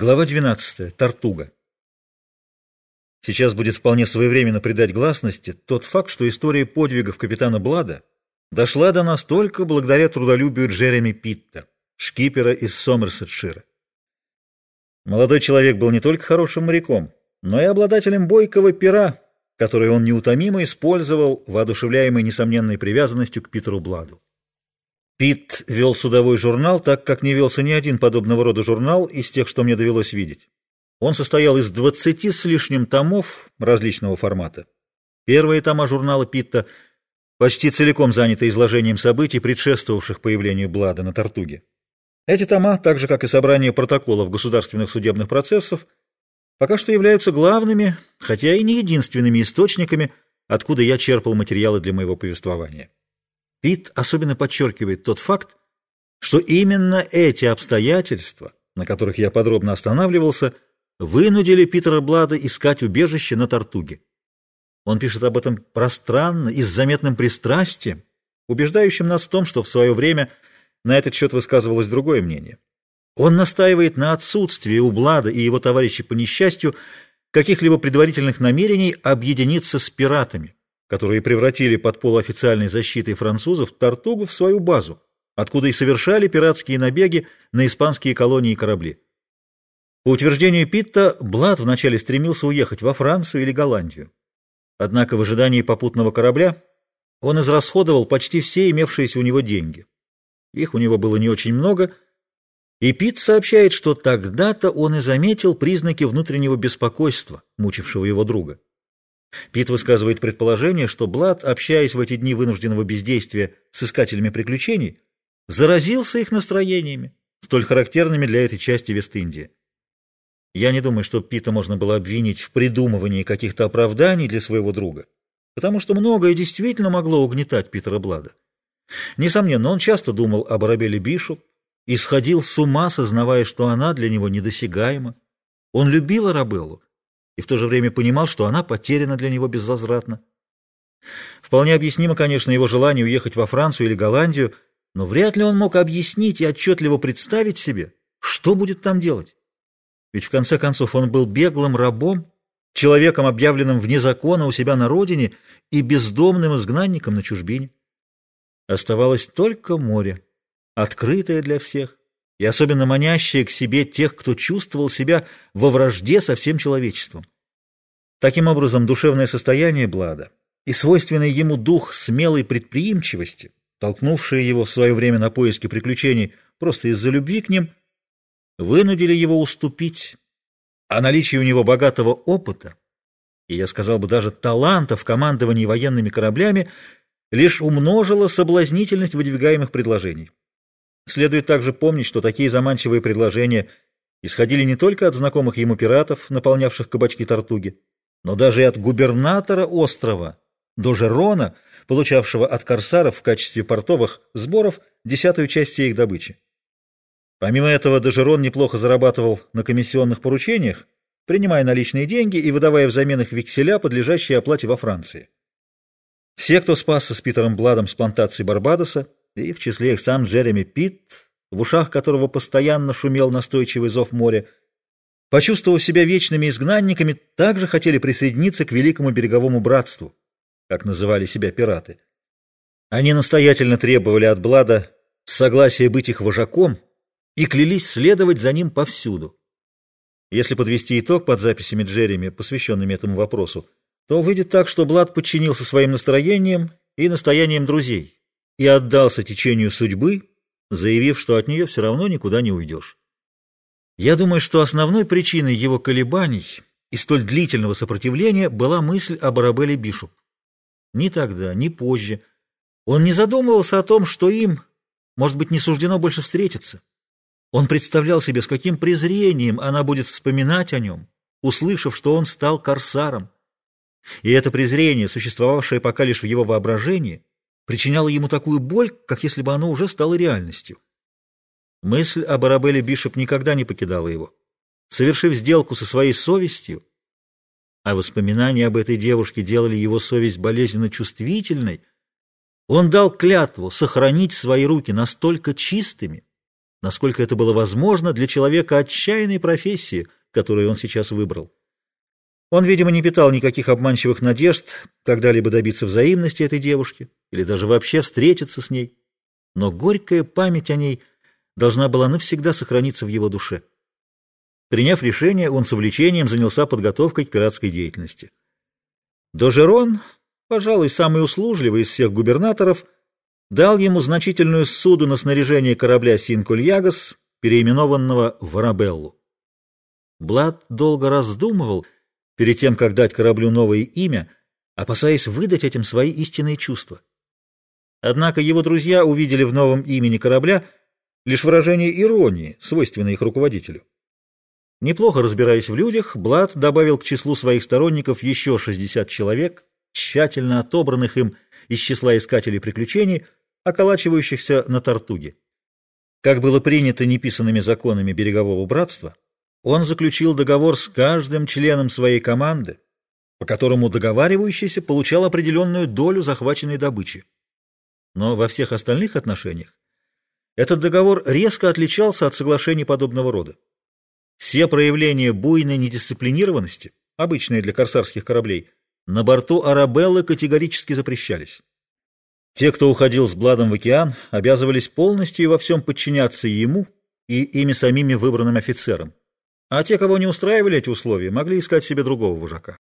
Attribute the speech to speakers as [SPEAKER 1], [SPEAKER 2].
[SPEAKER 1] Глава 12. Тартуга. Сейчас будет вполне своевременно придать гласности тот факт, что история подвигов капитана Блада дошла до нас только благодаря трудолюбию Джереми Питта, шкипера из Сомерсетшира. Молодой человек был не только хорошим моряком, но и обладателем бойкого пера, который он неутомимо использовал, воодушевляемый несомненной привязанностью к Питеру Бладу. Пит вел судовой журнал, так как не велся ни один подобного рода журнал из тех, что мне довелось видеть. Он состоял из двадцати с лишним томов различного формата. Первые тома журнала Питта почти целиком заняты изложением событий, предшествовавших появлению Блада на Тартуге. Эти тома, так же как и собрание протоколов государственных судебных процессов, пока что являются главными, хотя и не единственными источниками, откуда я черпал материалы для моего повествования. Пит особенно подчеркивает тот факт, что именно эти обстоятельства, на которых я подробно останавливался, вынудили Питера Блада искать убежище на Тартуге. Он пишет об этом пространно и с заметным пристрастием, убеждающим нас в том, что в свое время на этот счет высказывалось другое мнение. Он настаивает на отсутствии у Блада и его товарищей по несчастью каких-либо предварительных намерений объединиться с пиратами, которые превратили под полуофициальной защитой французов Тартугу в свою базу, откуда и совершали пиратские набеги на испанские колонии и корабли. По утверждению Питта, Блад вначале стремился уехать во Францию или Голландию. Однако в ожидании попутного корабля он израсходовал почти все имевшиеся у него деньги. Их у него было не очень много, и Питт сообщает, что тогда-то он и заметил признаки внутреннего беспокойства, мучившего его друга. Пит высказывает предположение, что Блад, общаясь в эти дни вынужденного бездействия с искателями приключений, заразился их настроениями, столь характерными для этой части Вест-Индии. Я не думаю, что Пита можно было обвинить в придумывании каких-то оправданий для своего друга, потому что многое действительно могло угнетать Питера Блада. Несомненно, он часто думал об Арабеле Бишу и сходил с ума, сознавая, что она для него недосягаема. Он любил Арабеллу, и в то же время понимал, что она потеряна для него безвозвратно. Вполне объяснимо, конечно, его желание уехать во Францию или Голландию, но вряд ли он мог объяснить и отчетливо представить себе, что будет там делать. Ведь в конце концов он был беглым рабом, человеком, объявленным вне закона у себя на родине и бездомным изгнанником на чужбине. Оставалось только море, открытое для всех, и особенно манящее к себе тех, кто чувствовал себя во вражде со всем человечеством. Таким образом, душевное состояние Блада и свойственный ему дух смелой предприимчивости, толкнувшие его в свое время на поиски приключений просто из-за любви к ним, вынудили его уступить, а наличие у него богатого опыта, и, я сказал бы, даже таланта в командовании военными кораблями, лишь умножило соблазнительность выдвигаемых предложений. Следует также помнить, что такие заманчивые предложения исходили не только от знакомых ему пиратов, наполнявших кабачки Тартуги, но даже и от губернатора острова, Дожерона, получавшего от корсаров в качестве портовых сборов десятую часть всей их добычи. Помимо этого, Дожерон неплохо зарабатывал на комиссионных поручениях, принимая наличные деньги и выдавая взамен их векселя, подлежащие оплате во Франции. Все, кто спасся с Питером Бладом с плантации Барбадоса, и в числе их сам Джереми Питт, в ушах которого постоянно шумел настойчивый зов моря, почувствовав себя вечными изгнанниками, также хотели присоединиться к великому береговому братству, как называли себя пираты. Они настоятельно требовали от Блада согласия быть их вожаком и клялись следовать за ним повсюду. Если подвести итог под записями Джереми, посвященными этому вопросу, то выйдет так, что Блад подчинился своим настроениям и настояниям друзей и отдался течению судьбы, заявив, что от нее все равно никуда не уйдешь. Я думаю, что основной причиной его колебаний и столь длительного сопротивления была мысль об Арабелле Бишоп. Ни тогда, ни позже он не задумывался о том, что им, может быть, не суждено больше встретиться. Он представлял себе, с каким презрением она будет вспоминать о нем, услышав, что он стал корсаром. И это презрение, существовавшее пока лишь в его воображении, причиняло ему такую боль, как если бы оно уже стало реальностью. Мысль об Арабелле Бишоп никогда не покидала его. Совершив сделку со своей совестью, а воспоминания об этой девушке делали его совесть болезненно чувствительной, он дал клятву сохранить свои руки настолько чистыми, насколько это было возможно для человека отчаянной профессии, которую он сейчас выбрал. Он, видимо, не питал никаких обманчивых надежд когда-либо добиться взаимности этой девушки или даже вообще встретиться с ней, но горькая память о ней должна была навсегда сохраниться в его душе. Приняв решение, он с увлечением занялся подготовкой к пиратской деятельности. Дожерон, пожалуй, самый услужливый из всех губернаторов, дал ему значительную суду на снаряжение корабля Синкульягас, переименованного в Арабеллу. Блад долго раздумывал перед тем, как дать кораблю новое имя, опасаясь выдать этим свои истинные чувства. Однако его друзья увидели в новом имени корабля лишь выражение иронии, свойственной их руководителю. Неплохо разбираясь в людях, Блад добавил к числу своих сторонников еще 60 человек, тщательно отобранных им из числа искателей приключений, околачивающихся на Тартуге. Как было принято неписанными законами берегового братства, он заключил договор с каждым членом своей команды, по которому договаривающийся получал определенную долю захваченной добычи. Но во всех остальных отношениях этот договор резко отличался от соглашений подобного рода. Все проявления буйной недисциплинированности, обычные для корсарских кораблей, на борту Арабеллы категорически запрещались. Те, кто уходил с Бладом в океан, обязывались полностью и во всем подчиняться ему и ими самими выбранным офицерам. А те, кого не устраивали эти условия, могли искать себе другого вожака.